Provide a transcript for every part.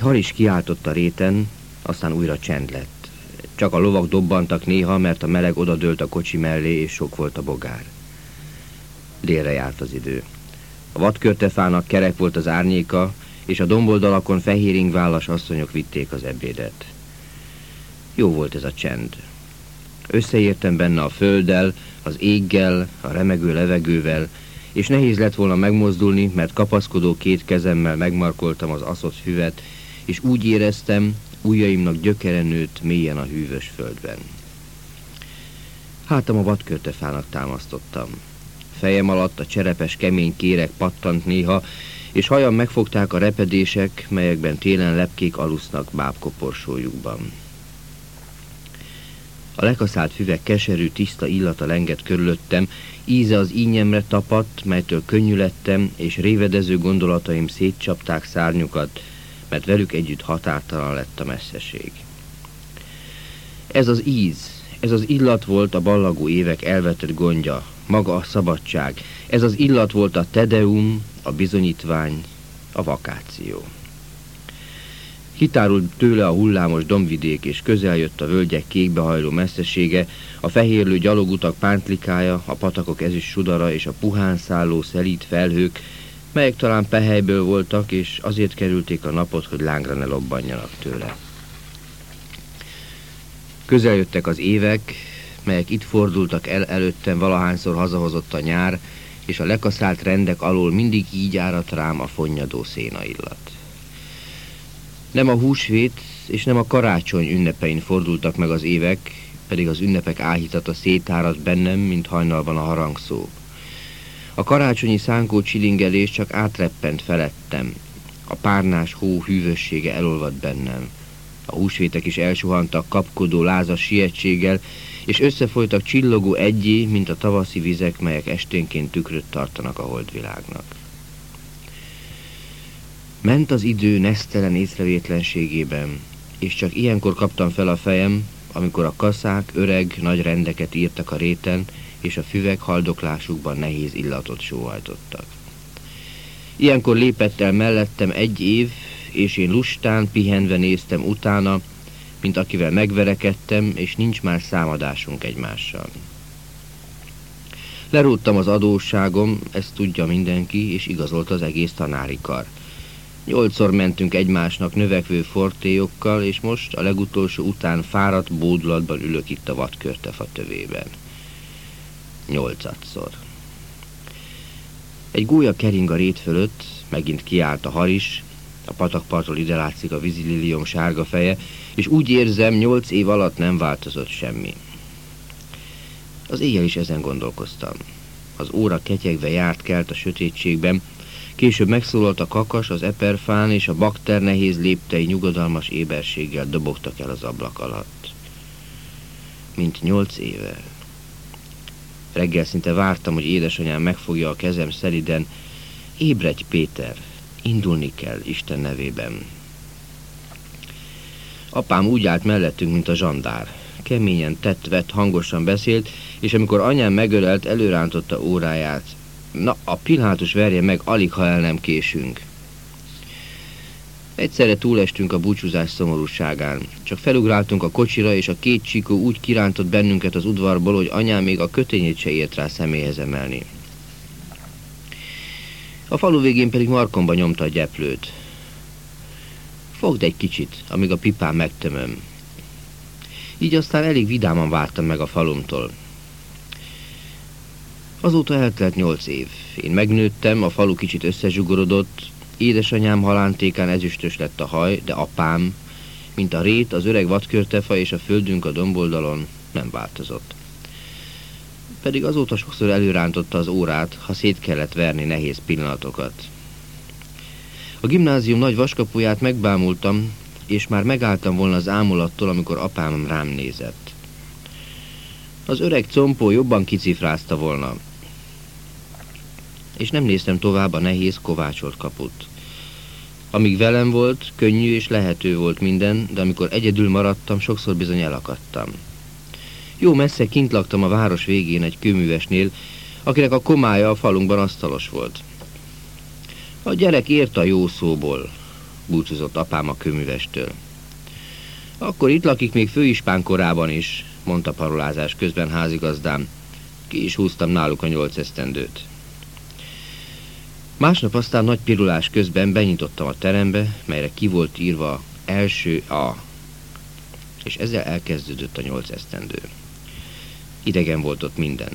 haris kiáltott a réten, aztán újra csend lett. Csak a lovak dobbantak néha, mert a meleg odadőlt a kocsi mellé, és sok volt a bogár. Délre járt az idő. A vadkörtefának kerek volt az árnyéka, és a domboldalakon fehéringvállas asszonyok vitték az ebédet. Jó volt ez a csend. Összeértem benne a földdel, az éggel, a remegő levegővel, és nehéz lett volna megmozdulni, mert kapaszkodó két kezemmel megmarkoltam az aszott füvet, és úgy éreztem, ujjaimnak gyökere nőtt mélyen a hűvös földben. Hátam a vadkörtefának támasztottam. Fejem alatt a cserepes kemény kérek pattant néha, és hajam megfogták a repedések, melyekben télen lepkék alusznak bábkoporsójukban. A lekaszált füvek keserű, tiszta illata lengett körülöttem, íze az ínyemre tapadt, melytől könnyű lettem, és révedező gondolataim szétcsapták szárnyukat, mert velük együtt határtalan lett a messzeség. Ez az íz, ez az illat volt a ballagó évek elvetett gondja, maga a szabadság. Ez az illat volt a tedeum, a bizonyítvány, a vakáció. Kitárult tőle a hullámos dombvidék, és közel jött a völgyek kékbehajló messzesége, a fehérlő gyalogutak pántlikája, a patakok ezüst sudara és a puhán szálló szelít felhők, melyek talán pehelyből voltak, és azért kerülték a napot, hogy lángra ne lobbanjanak tőle. Közeljöttek az évek, melyek itt fordultak el előttem, valahányszor hazahozott a nyár, és a lekaszált rendek alól mindig így árat rám a fonnyadó széna illat. Nem a húsvét és nem a karácsony ünnepein fordultak meg az évek, pedig az ünnepek áhítata szétáradt bennem, mint hajnalban a harangszó. A karácsonyi szánkó csilingelés csak átreppent felettem. A párnás hó hűvössége elolvadt bennem. A húsvétek is elsuhantak kapkodó lázas sietséggel, és összefolytak csillogó egyé, mint a tavaszi vizek, melyek esténként tükröt tartanak a holdvilágnak. Ment az idő nesztelen észrevétlenségében, és csak ilyenkor kaptam fel a fejem, amikor a kaszák öreg nagy rendeket írtak a réten, és a füvek haldoklásukban nehéz illatot sóhajtottak. Ilyenkor lépett el mellettem egy év, és én lustán, pihenve néztem utána, mint akivel megverekedtem, és nincs már számadásunk egymással. Lerúttam az adósságom, ezt tudja mindenki, és igazolt az egész tanári kar. Nyolcszor mentünk egymásnak növekvő fortélyokkal, és most a legutolsó után fáradt bódulatban ülök itt a vadkörtefa tövében. Nyolcadszor. Egy gólya kering a rét fölött, megint kiállt a haris, a patakpartól ide látszik a vízililium sárga feje, és úgy érzem, nyolc év alatt nem változott semmi. Az éjjel is ezen gondolkoztam. Az óra ketyegve járt kelt a sötétségben, később megszólalt a kakas, az eperfán, és a bakter nehéz léptei nyugodalmas éberséggel dobogtak el az ablak alatt. Mint nyolc éve. Reggel szinte vártam, hogy édesanyám megfogja a kezem szeliden. Ébredj, Péter! Indulni kell Isten nevében. Apám úgy állt mellettünk, mint a zsandár. Keményen tett-vett, hangosan beszélt, és amikor anyám megölelt, előrántotta óráját. Na, a pilátus verje meg, alig ha el nem késünk. Egyszerre túlestünk a búcsúzás szomorúságán. Csak felugráltunk a kocsira, és a két csíkó úgy kirántott bennünket az udvarból, hogy anyám még a kötényét se ért rá személyhez emelni. A falu végén pedig markomba nyomta a gyeplőt. Fogd egy kicsit, amíg a pipám megtömöm. Így aztán elég vidáman vártam meg a falumtól. Azóta eltelt nyolc év. Én megnőttem, a falu kicsit összezsugorodott, édesanyám halántékán ezüstös lett a haj, de apám, mint a rét, az öreg vadkörtefa és a földünk a domboldalon nem változott pedig azóta sokszor előrántotta az órát, ha szét kellett verni nehéz pillanatokat. A gimnázium nagy vaskapuját megbámultam, és már megálltam volna az ámulattól, amikor apám rám nézett. Az öreg compó jobban kicifrázta volna, és nem néztem tovább a nehéz kovácsolt kaput. Amíg velem volt, könnyű és lehető volt minden, de amikor egyedül maradtam, sokszor bizony elakadtam. Jó messze kint laktam a város végén egy kőművesnél, akinek a komája a falunkban asztalos volt. A gyerek ért a jó szóból. búcsúzott apám a köművestől. Akkor itt lakik még főispán korában is, mondta parolázás közben házigazdám. Ki is húztam náluk a nyolc esztendőt. Másnap aztán nagy pirulás közben benyitottam a terembe, melyre ki volt írva első A, és ezzel elkezdődött a nyolc esztendő. Idegen volt ott minden.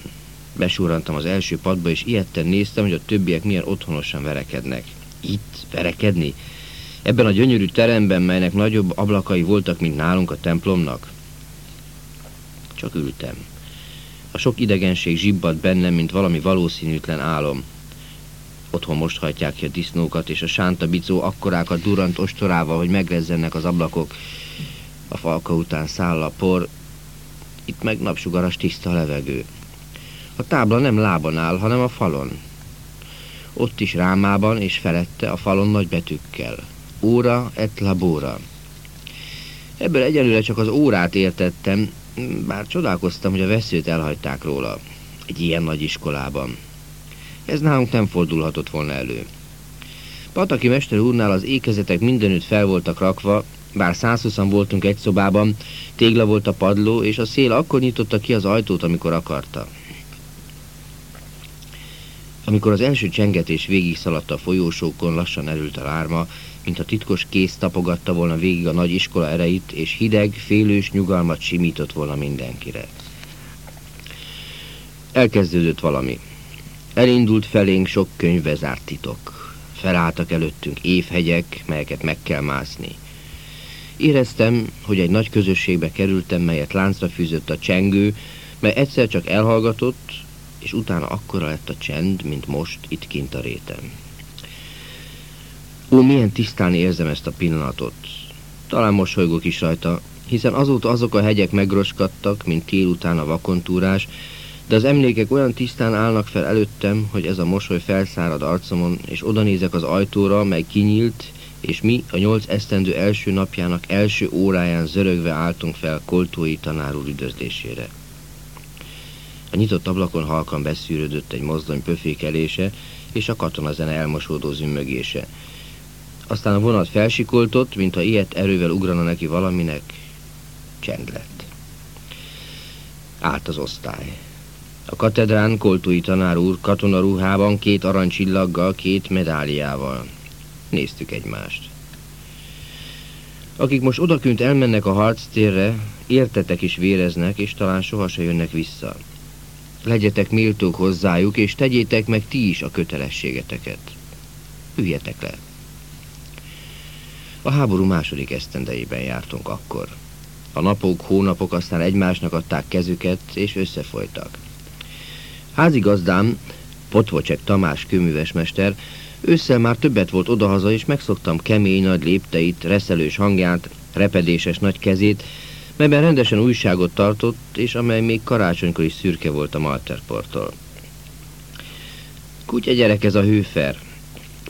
Besúrantam az első padba, és ilyetten néztem, hogy a többiek milyen otthonosan verekednek. Itt verekedni? Ebben a gyönyörű teremben, melynek nagyobb ablakai voltak, mint nálunk a templomnak? Csak ültem. A sok idegenség zsibbadt bennem, mint valami valószínűtlen álom. Otthon most hajtják ki a disznókat, és a sánta bicó akkorákat durant ostorával, hogy megrezzennek az ablakok. A falka után száll a por, itt meg napsugaras tiszta levegő. A tábla nem lában áll, hanem a falon. Ott is rámában és felette a falon nagy betűkkel. Óra et labora. Ebből egyelőre csak az órát értettem, bár csodálkoztam, hogy a veszőt elhagyták róla. Egy ilyen nagy iskolában. Ez nálunk nem fordulhatott volna elő. Pataki mester úrnál az ékezetek mindenütt fel voltak rakva, bár 120 voltunk egy szobában, tégla volt a padló, és a szél akkor nyitotta ki az ajtót, amikor akarta. Amikor az első csengetés végig szaladt a folyósókon, lassan erült a lárma, mint a titkos kész tapogatta volna végig a nagy iskola ereit, és hideg, félős nyugalmat simított volna mindenkire. Elkezdődött valami. Elindult felénk sok könyvbe zárt titok. Felálltak előttünk évhegyek, melyeket meg kell mászni. Éreztem, hogy egy nagy közösségbe kerültem, melyet láncra fűzött a csengő, mely egyszer csak elhallgatott, és utána akkora lett a csend, mint most itt kint a réten. Ó, milyen tisztán érzem ezt a pillanatot. Talán mosolygok is rajta, hiszen azóta azok a hegyek megroskadtak, mint tél után a vakontúrás, de az emlékek olyan tisztán állnak fel előttem, hogy ez a mosoly felszárad arcomon, és oda nézek az ajtóra, mely kinyílt, és mi a nyolc esztendő első napjának első óráján zörögve álltunk fel Koltói tanár úr üdvözlésére. A nyitott ablakon halkan beszűrődött egy mozdony pöfékelése, és a katonazene elmosódó zümmögése. Aztán a vonat felsikoltott, mintha ilyet erővel ugrana neki valaminek, csend lett. Állt az osztály. A katedrán Koltói tanár úr katonaruhában két aranycsillaggal, két medáliával. Néztük egymást. Akik most odakünt elmennek a harctérre, értetek is véreznek, és talán sohasem jönnek vissza. Legyetek méltók hozzájuk, és tegyétek meg ti is a kötelességeteket. Üljetek le. A háború második esztendejében jártunk akkor. A napok, hónapok aztán egymásnak adták kezüket, és összefolytak. Házigazdám, Potvocsek Tamás kőművesmester, ősszel már többet volt odahaza, és megszoktam kemény nagy lépteit, reszelős hangját, repedéses nagy kezét, melyben rendesen újságot tartott, és amely még karácsonykor is szürke volt a Malterporttól. Kutya gyerek ez a hőfer.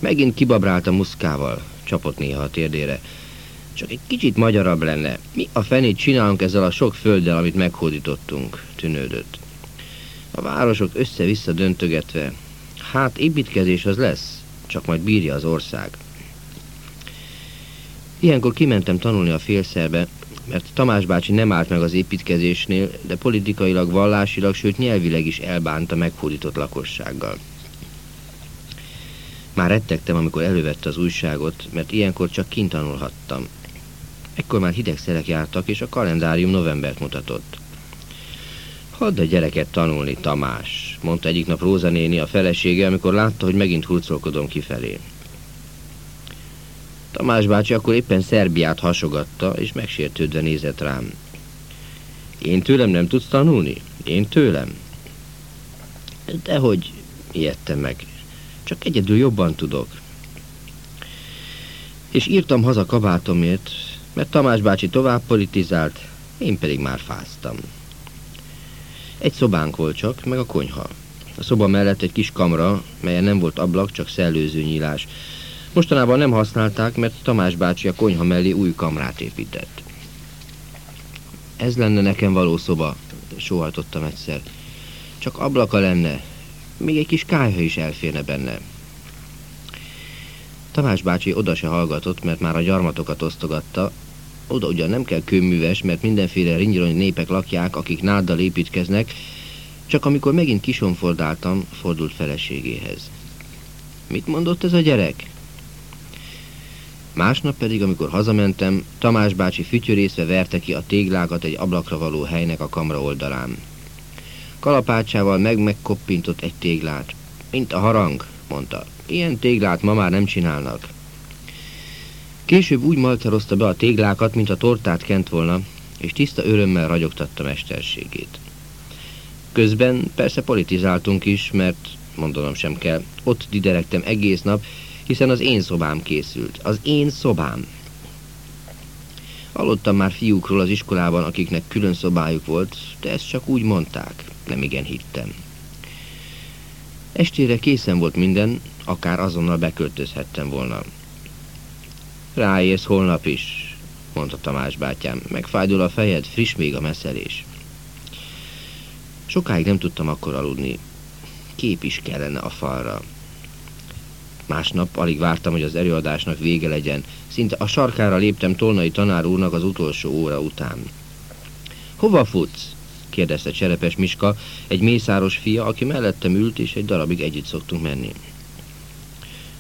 Megint kibabrált a muszkával, csapott néha a térdére. Csak egy kicsit magyarabb lenne. Mi a fenét csinálunk ezzel a sok földdel, amit meghódítottunk, tűnődött. A városok össze-vissza döntögetve. Hát építkezés az lesz, csak majd bírja az ország. Ilyenkor kimentem tanulni a félszerbe, mert Tamás bácsi nem állt meg az építkezésnél, de politikailag, vallásilag, sőt nyelvileg is elbánta meghódított lakossággal. Már rettegtem, amikor elővette az újságot, mert ilyenkor csak kint tanulhattam. Ekkor már hideg szerek jártak, és a kalendárium novembert mutatott. Hadd a gyereket tanulni, Tamás, mondta egyik nap Róza néni a felesége, amikor látta, hogy megint hurcolkodom kifelé. Tamás bácsi akkor éppen Szerbiát hasogatta, és megsértődve nézett rám. Én tőlem nem tudsz tanulni? Én tőlem? Dehogy, ijedtem meg. Csak egyedül jobban tudok. És írtam haza kabátomért, mert Tamás bácsi tovább politizált, én pedig már fáztam. Egy szobánk volt csak, meg a konyha. A szoba mellett egy kis kamra, melyen nem volt ablak, csak szellőző nyílás. Mostanában nem használták, mert Tamás bácsi a konyha mellé új kamrát épített. Ez lenne nekem való szoba, sóhajtottam egyszer. Csak ablaka lenne, még egy kis kájha is elférne benne. Tamás bácsi oda se hallgatott, mert már a gyarmatokat osztogatta. Oda ugyan nem kell kőműves, mert mindenféle ringyirony népek lakják, akik náddal építkeznek, csak amikor megint kisonfordáltam, fordult feleségéhez. Mit mondott ez a gyerek? Másnap pedig, amikor hazamentem, Tamás bácsi fütyörészve verte ki a téglákat egy ablakra való helynek a kamra oldalán. Kalapácsával meg-megkoppintott egy téglát. Mint a harang, mondta. Ilyen téglát ma már nem csinálnak. Később úgy malterozta be a téglákat, mint a tortát kent volna, és tiszta örömmel ragyogtatta mesterségét. Közben persze politizáltunk is, mert mondanom sem kell, ott diderektem egész nap, hiszen az én szobám készült. Az én szobám. Hallottam már fiúkról az iskolában, akiknek külön szobájuk volt, de ezt csak úgy mondták, nem igen hittem. Estére készen volt minden, akár azonnal beköltözhettem volna. Ráérsz holnap is, mondta Tamás bátyám, megfájdul a fejed, friss még a meszelés. Sokáig nem tudtam akkor aludni. Kép is kellene a falra. Másnap alig vártam, hogy az előadásnak vége legyen. Szinte a sarkára léptem Tolnai tanár úrnak az utolsó óra után. Hova futsz? kérdezte Cserepes Miska, egy mészáros fia, aki mellettem ült, és egy darabig együtt szoktunk menni.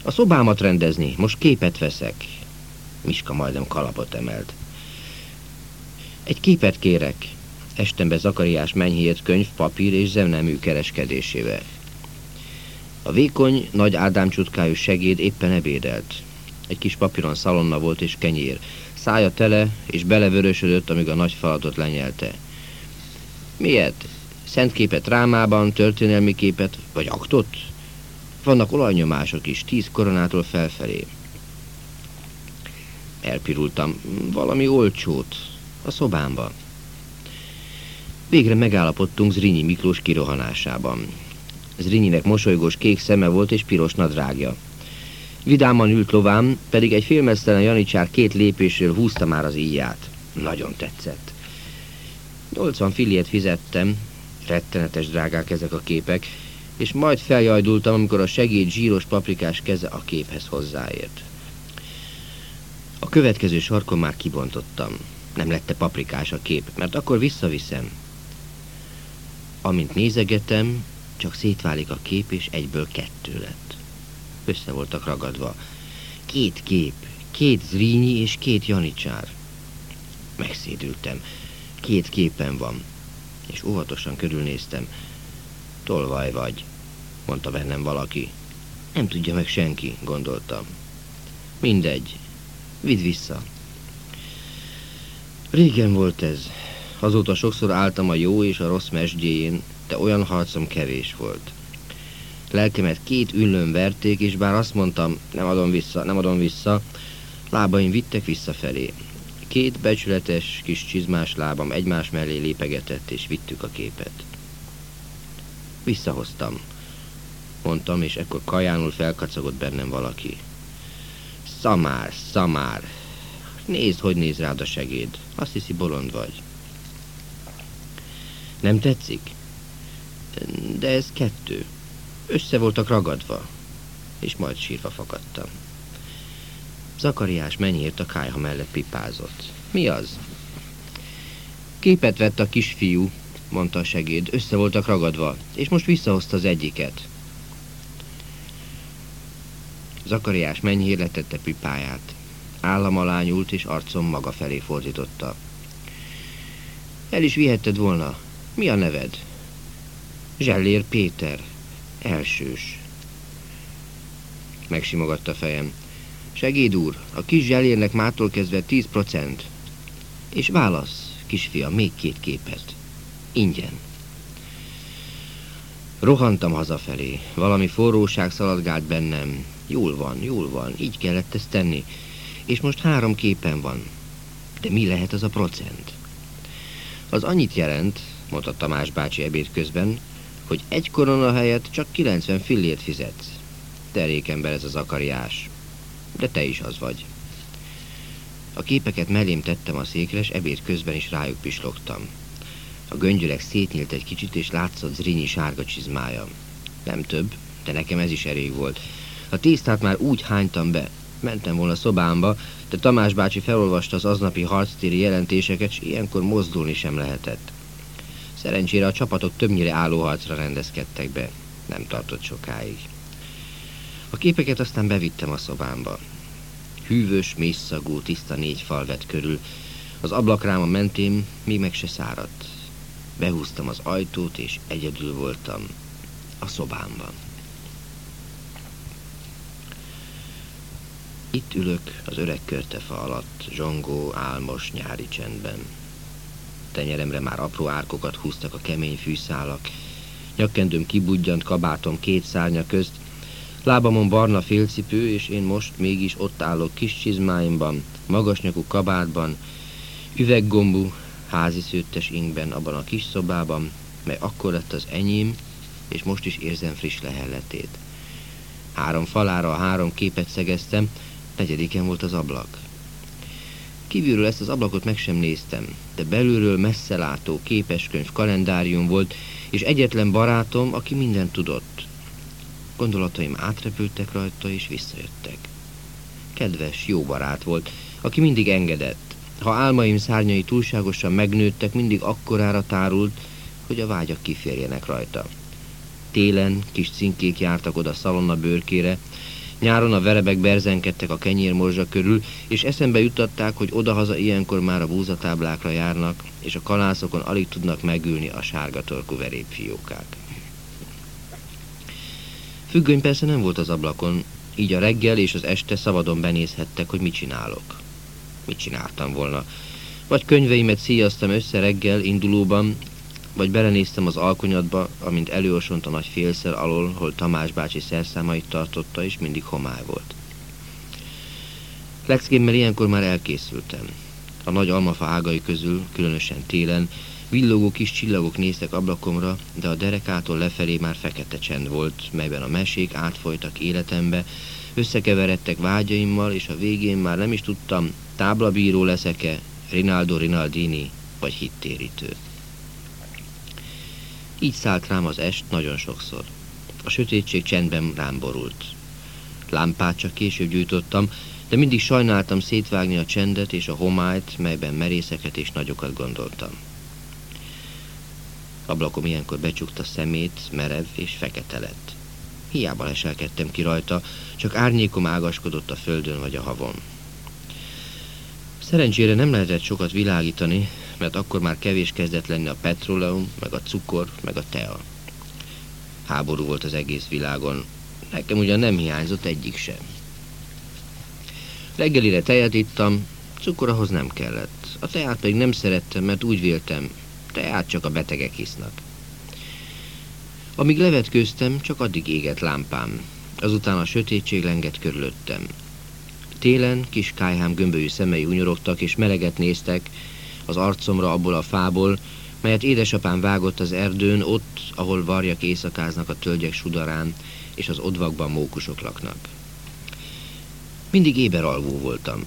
A szobámat rendezni, most képet veszek. Miska majdnem kalapot emelt. Egy képet kérek. Estembe Zakariás menyhért könyv, papír és zemnemű kereskedésével. A vékony, nagy ádámcsutkájú segéd éppen ebédelt. Egy kis papíron szalonna volt és kenyér. Szája tele, és belevörösödött, amíg a nagy falatot lenyelte. Miért? Szentképet rámában, történelmi képet, vagy aktot? Vannak olajnyomások is, tíz koronától felfelé. Elpirultam. Valami olcsót. A szobámba. Végre megállapodtunk Zrínyi Miklós kirohanásában. Zrinyinek mosolygós kék szeme volt és piros nadrágja. Vidáman ült lovám, pedig egy félmesztelen janicsár két lépésről húzta már az íját. Nagyon tetszett. 80 fillét fizettem, rettenetes drágák ezek a képek, és majd feljajdultam, amikor a segéd zsíros paprikás keze a képhez hozzáért. A következő sarkon már kibontottam. Nem lette paprikás a kép, mert akkor visszaviszem. Amint nézegetem, csak szétválik a kép, és egyből kettő lett. Össze voltak ragadva. Két kép, két Zrínyi és két Janicsár. Megszédültem. Két képen van. És óvatosan körülnéztem. Tolvaj vagy, mondta bennem valaki. Nem tudja meg senki, gondoltam. Mindegy, vidd vissza. Régen volt ez. Azóta sokszor álltam a jó és a rossz mesdjéjén, de olyan harcom kevés volt. Lelkemet két üllőn verték, és bár azt mondtam, nem adom vissza, nem adom vissza, lábaim vittek visszafelé. Két becsületes kis csizmás lábam egymás mellé lépegetett, és vittük a képet. Visszahoztam, mondtam, és ekkor kajánul felkacagott bennem valaki. Szamár, szamár, nézd, hogy néz rád a segéd, azt hiszi bolond vagy. Nem tetszik? de ez kettő. Össze voltak ragadva, és majd sírva fakadtam. Zakariás mennyért a kájha mellett pipázott. Mi az? Képet vett a kisfiú, mondta a segéd. Össze voltak ragadva, és most visszahozta az egyiket. Zakariás mennyire letette pipáját. Állam alá nyúlt, és arcom maga felé fordította. El is vihetted volna. Mi a neved? Zsellér Péter, elsős. Megsimogatta fejem. Segéd úr, a kis zselérnek mától kezdve 10 procent. És válasz, kisfiam, még két képet. Ingyen. Rohantam hazafelé. Valami forróság szaladgált bennem. Jól van, jól van, így kellett ezt tenni. És most három képen van. De mi lehet az a procent? Az annyit jelent, mondta Tamás bácsi ebéd közben, hogy egy korona helyett csak 90 fillért fizetsz. Terékember ez az akariás. De te is az vagy. A képeket mellém tettem a székre, és ebéd közben is rájuk pislogtam. A göngyölek szétnyílt egy kicsit, és látszott Zrinyi sárga csizmája. Nem több, de nekem ez is elég volt. A tésztát már úgy hánytam be, Mentem volna szobámba, de Tamás bácsi felolvasta az aznapi harctéri jelentéseket, és ilyenkor mozdulni sem lehetett. Szerencsére a csapatok többnyire állóharcra rendezkedtek be. Nem tartott sokáig. A képeket aztán bevittem a szobámba. Hűvös, mészszagú, tiszta négy fal vett körül. Az ablakráma mentém még meg se száradt. Behúztam az ajtót, és egyedül voltam a szobámban. Itt ülök az öreg körtefa alatt, zsongó, álmos nyári csendben. Tenyeremre már apró árkokat húztak a kemény fűszálak, nyakkendőm kibudjant kabátom két szárnya közt, lábamon barna félcipő, és én most mégis ott állok kis csizmáimban, magasnyakú kabátban, üveggombú, házi szőttes ingben abban a kis szobában, mely akkor lett az enyém, és most is érzem friss lehelletét. Három falára a három képet szegeztem, negyediken volt az ablak. Kívülről ezt az ablakot meg sem néztem, de belülről messzelátó képeskönyv kalendárium volt, és egyetlen barátom, aki mindent tudott. Gondolataim átrepültek rajta, és visszajöttek. Kedves, jó barát volt, aki mindig engedett. Ha álmaim szárnyai túlságosan megnőttek, mindig akkorára tárult, hogy a vágyak kiférjenek rajta. Télen kis cinkék jártak oda szalonna bőrkére, Nyáron a verebek berzenkedtek a kenyérmorzsa körül, és eszembe juttatták, hogy odahaza ilyenkor már a búzatáblákra járnak, és a kalászokon alig tudnak megülni a sárga torkú verépfiókák. Függöny persze nem volt az ablakon, így a reggel és az este szabadon benézhettek, hogy mit csinálok. Mit csináltam volna? Vagy könyveimet szíjaztam össze reggel indulóban, vagy belenéztem az alkonyatba, amint előosont a nagy félszer alól, hol Tamás bácsi szerszámait tartotta, és mindig homály volt. Leckkémmel ilyenkor már elkészültem. A nagy almafa ágai közül, különösen télen, villogó kis csillagok néztek ablakomra, de a derekától lefelé már fekete csend volt, melyben a mesék átfolytak életembe, összekeveredtek vágyaimmal, és a végén már nem is tudtam, táblabíró leszeke, Rinaldo Rinaldini vagy hittérítő. Így szállt rám az est nagyon sokszor. A sötétség csendben rám borult. Lámpát csak később gyújtottam, de mindig sajnáltam szétvágni a csendet és a homályt, melyben merészeket és nagyokat gondoltam. Ablakom ilyenkor becsukta szemét, merev és fekete lett. Hiába leselkedtem ki rajta, csak árnyékom ágaskodott a földön vagy a havon. Szerencsére nem lehetett sokat világítani, mert akkor már kevés kezdett lenni a petróleum, meg a cukor, meg a tea. Háború volt az egész világon. Nekem ugyan nem hiányzott egyik sem. Reggelire tejet ittam, cukor ahhoz nem kellett. A teát pedig nem szerettem, mert úgy véltem, teát csak a betegek hisznak. Amíg levetkőztem, csak addig égett lámpám. Azután a sötétség lengett körülöttem. Télen kis kájhám gömbölyű szemei hunyorogtak és meleget néztek, az arcomra abból a fából, melyet édesapám vágott az erdőn, ott, ahol varjak éjszakáznak a tölgyek sudarán, és az odvakban mókusok laknak. Mindig éberalvó voltam.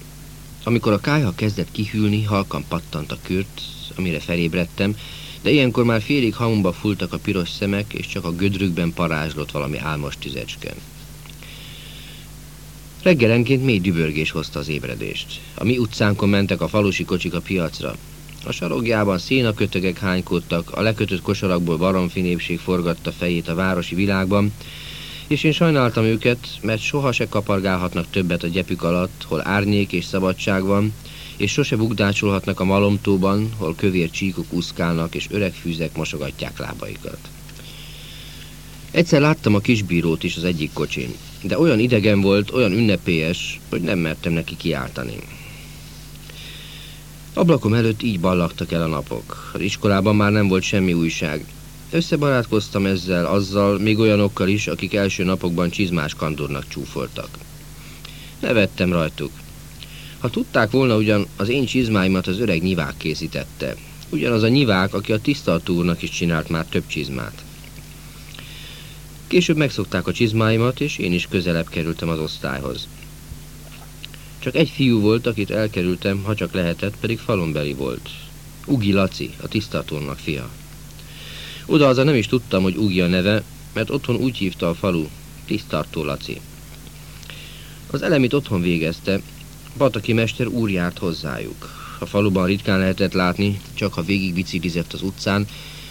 Amikor a kájha kezdett kihűlni, halkan pattant a kürt, amire felébredtem, de ilyenkor már félig hamumba fultak a piros szemek, és csak a gödrükben parázslott valami álmos tüzecske. Reggelenként mély dübörgés hozta az ébredést. A mi utcánkon mentek a falusi kocsik a piacra. A sarogjában szénakötögek hánykódtak, a lekötött kosarakból baromfi népség forgatta fejét a városi világban, és én sajnáltam őket, mert soha se kapargálhatnak többet a gyepük alatt, hol árnyék és szabadság van, és sose bukdácsolhatnak a malomtóban, hol kövér csíkok úszkálnak, és öreg fűzek mosogatják lábaikat. Egyszer láttam a kisbírót is az egyik kocsin, de olyan idegen volt, olyan ünnepélyes, hogy nem mertem neki kiáltani. Ablakom előtt így ballagtak el a napok. Az iskolában már nem volt semmi újság. Összebarátkoztam ezzel, azzal, még olyanokkal is, akik első napokban csizmás kandornak csúfoltak. Nevettem rajtuk. Ha tudták volna, ugyan az én csizmáimat az öreg nyivák készítette. Ugyanaz a nyivák, aki a tisztaltúrnak is csinált már több csizmát. Később megszokták a csizmáimat, és én is közelebb kerültem az osztályhoz. Csak egy fiú volt, akit elkerültem, ha csak lehetett, pedig falonbeli volt. Ugi Laci, a tisztatónak fia. Oda az nem is tudtam, hogy Ugi a neve, mert otthon úgy hívta a falu, tisztartó Laci. Az elemit otthon végezte, Bataki mester úr járt hozzájuk. A faluban ritkán lehetett látni, csak ha végig biciklizett az utcán,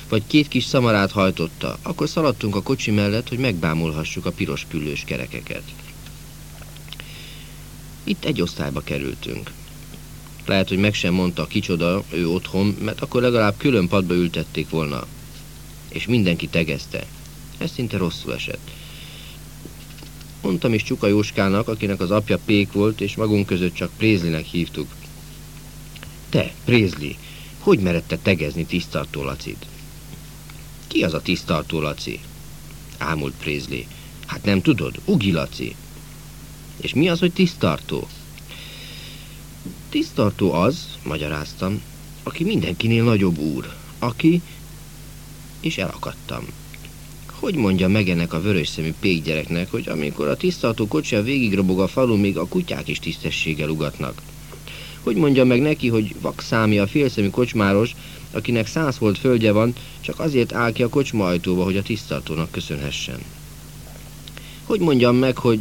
vagy két kis szamarát hajtotta, akkor szaladtunk a kocsi mellett, hogy megbámulhassuk a piros küllős kerekeket. Itt egy osztályba kerültünk. Lehet, hogy meg sem mondta kicsoda ő otthon, mert akkor legalább külön padba ültették volna. És mindenki tegezte. Ez szinte rosszul esett. Mondtam is Csuka Jóskának, akinek az apja Pék volt, és magunk között csak Prézlinek hívtuk. Te, Prézli, hogy merette tegezni tisztartó Lacit? Ki az a tisztartó Laci? Ámult Prézli. Hát nem tudod, Ugi Laci. És mi az, hogy tisztartó? Tisztartó az, magyaráztam, aki mindenkinél nagyobb úr, aki... És elakadtam. Hogy mondja meg ennek a vörös szemű pékgyereknek, hogy amikor a tisztartó kocsia végigrobog a falu, még a kutyák is tisztességgel ugatnak? Hogy mondja meg neki, hogy vakszámi a félszemű kocsmáros, akinek száz volt földje van, csak azért áll ki a kocsma ajtóba, hogy a tisztartónak köszönhessen? Hogy mondjam meg, hogy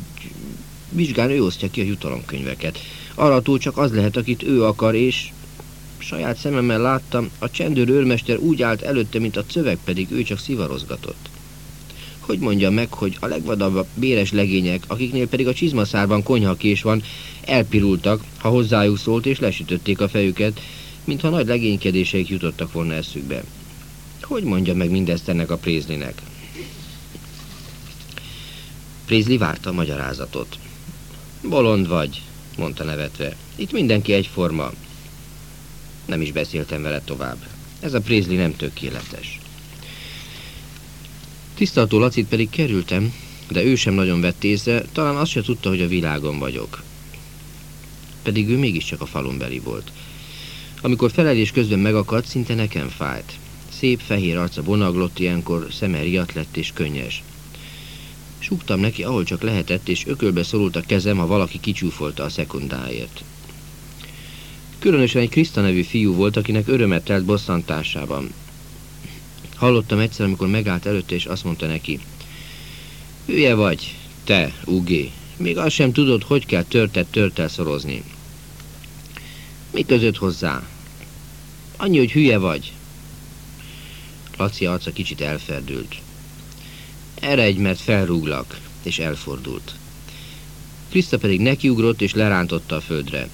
vizsgán ő osztja ki a jutalomkönyveket. Arra túl csak az lehet, akit ő akar, és saját szememmel láttam, a csendőr őrmester úgy állt előtte, mint a cövek, pedig ő csak szivarozgatott. Hogy mondja meg, hogy a legvadabb béres legények, akiknél pedig a csizmaszárban konyhakés van, elpirultak, ha hozzájuk szólt, és lesütötték a fejüket, mintha nagy legénykedéseik jutottak volna eszükbe. Hogy mondja meg mindezt ennek a Prézlinek? Prézli várta a magyarázatot. Bolond vagy, mondta nevetve. Itt mindenki egyforma. Nem is beszéltem vele tovább. Ez a Prézli nem tökéletes. Tisztaltó Lacit pedig kerültem, de ő sem nagyon vett észre, talán azt se tudta, hogy a világon vagyok. Pedig ő mégiscsak a falun beli volt. Amikor felelés közben megakadt, szinte nekem fájt. Szép fehér arca vonaglott ilyenkor, szeme riadt lett és könnyes. Súgtam neki, ahol csak lehetett, és ökölbe szorult a kezem, ha valaki kicsúfolta a szekundáért. Különösen egy Kriszta nevű fiú volt, akinek örömet telt bosszantásában. Hallottam egyszer, amikor megállt előtte, és azt mondta neki, Hülye vagy, te, Ugi, még azt sem tudod, hogy kell törtet törtel szorozni. Mi között hozzá? Annyi, hogy hülye vagy. Laci arca kicsit elferdült. Eredj, mert felrúglak, és elfordult. Krista pedig nekiugrott, és lerántotta a földre.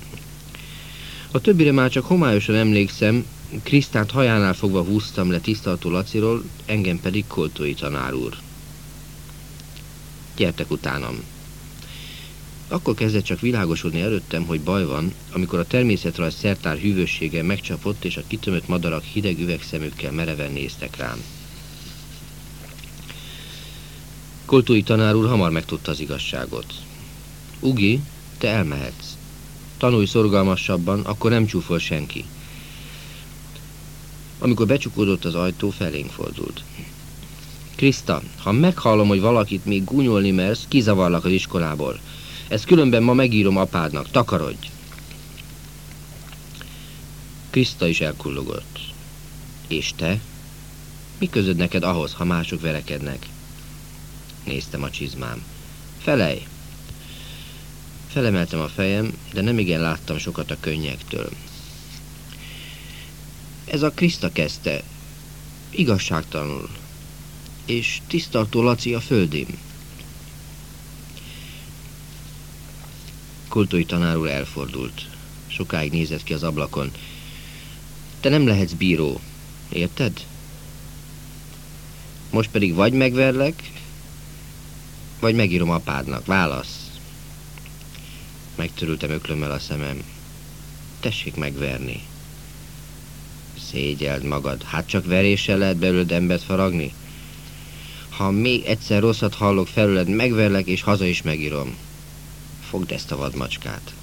A többire már csak homályosan emlékszem, Krisztát hajánál fogva húztam le tisztaltó Laciról, engem pedig Koltói tanár úr. Gyertek utánam. Akkor kezdett csak világosodni előttem, hogy baj van, amikor a természetrajz szertár hűvössége megcsapott, és a kitömött madarak hideg üvegszemükkel mereven néztek rám. Koltói tanár úr hamar megtudta az igazságot. Ugi, te elmehetsz. Tanulj szorgalmasabban, akkor nem csúfol senki. Amikor becsukódott az ajtó, felénk fordult. Krista, ha meghallom, hogy valakit még gúnyolni mersz, kizavarlak az iskolából. Ezt különben ma megírom apádnak, takarodj! Krista is elkullogott. És te? Mi közöd neked ahhoz, ha mások verekednek? Néztem a csizmám. Felej! Felemeltem a fejem, de nem igen láttam sokat a könnyektől. Ez a Kriszta kezdte. Igazságtalanul. És tisztartó Laci a földém. Kultói tanár úr elfordult. Sokáig nézett ki az ablakon. Te nem lehetsz bíró, érted? Most pedig vagy megverlek, vagy megírom apádnak. Válasz. Megtörültem öklömmel a szemem. Tessék megverni. Szégyeld magad. Hát csak veréssel lehet belőled embert faragni? Ha még egyszer rosszat hallok felőled, megverlek és haza is megírom. Fogd ezt a vadmacskát.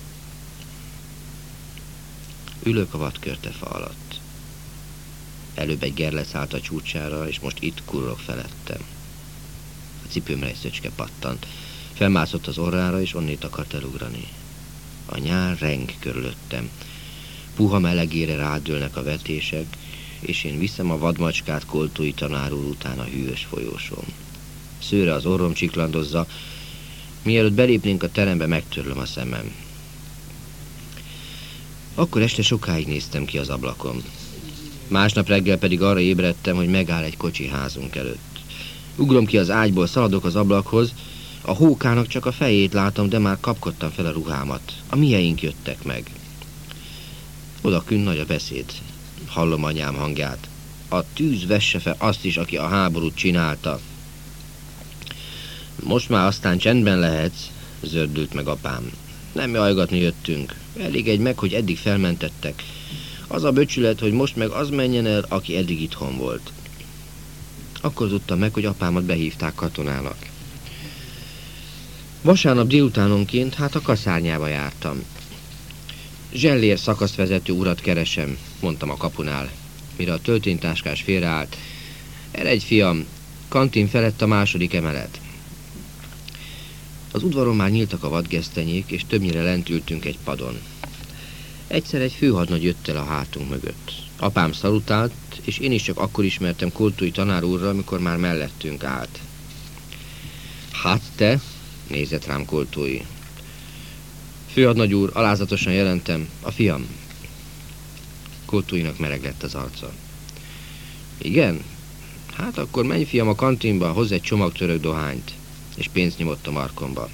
Ülök a vadkörtefa alatt. Előbb egy gerlec állt a csúcsára, és most itt kurrok felettem. A cipőmre egy szöcske pattant. Felmászott az orrára, és onnét akart elugrani. A nyár reng körülöttem. Puha melegére rádőlnek a vetések, és én viszem a vadmacskát koltói tanár úr után a hűvös folyósón. Szőre az orrom csiklandozza, Mielőtt belépnénk a terembe, megtörlöm a szemem. Akkor este sokáig néztem ki az ablakon. Másnap reggel pedig arra ébredtem, hogy megáll egy kocsi házunk előtt. Ugrom ki az ágyból, szaladok az ablakhoz, a hókának csak a fejét látom, de már kapkodtam fel a ruhámat. A mieink jöttek meg. Oda kün nagy a beszéd. Hallom anyám hangját. A tűz vesse fel azt is, aki a háborút csinálta. Most már aztán csendben lehetsz, zördült meg apám. Nem jajgatni jöttünk. Elég egy meg, hogy eddig felmentettek. Az a böcsület, hogy most meg az menjen el, aki eddig itthon volt. Akkor tudtam meg, hogy apámat behívták katonának. Vasárnap délutánonként hát a kaszárnyába jártam. Zsellér szakaszvezető urat keresem, mondtam a kapunál, mire a tölténytáskás félreállt. Egy fiam, kantin felett a második emelet. Az udvaron már nyíltak a vadgesztenyék, és többnyire lent ültünk egy padon. Egyszer egy főhadnagy jött el a hátunk mögött. Apám szalutált, és én is csak akkor ismertem Koltói tanár úrra, amikor már mellettünk állt. Hát te, nézett rám Koltói. Főhadnagy úr, alázatosan jelentem, a fiam. Koltóinak meleg lett az arca. Igen? Hát akkor menj fiam a kantinba, hozz egy csomag török dohányt és pénzt nyomott a markomba.